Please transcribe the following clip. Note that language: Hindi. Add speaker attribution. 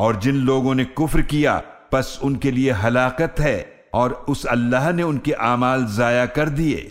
Speaker 1: और जिन लोगों ने कुफ्र किया, बस उनके लिए हलाकत है और उस अल्लाह ने उनके आमाल जाया कर दिए।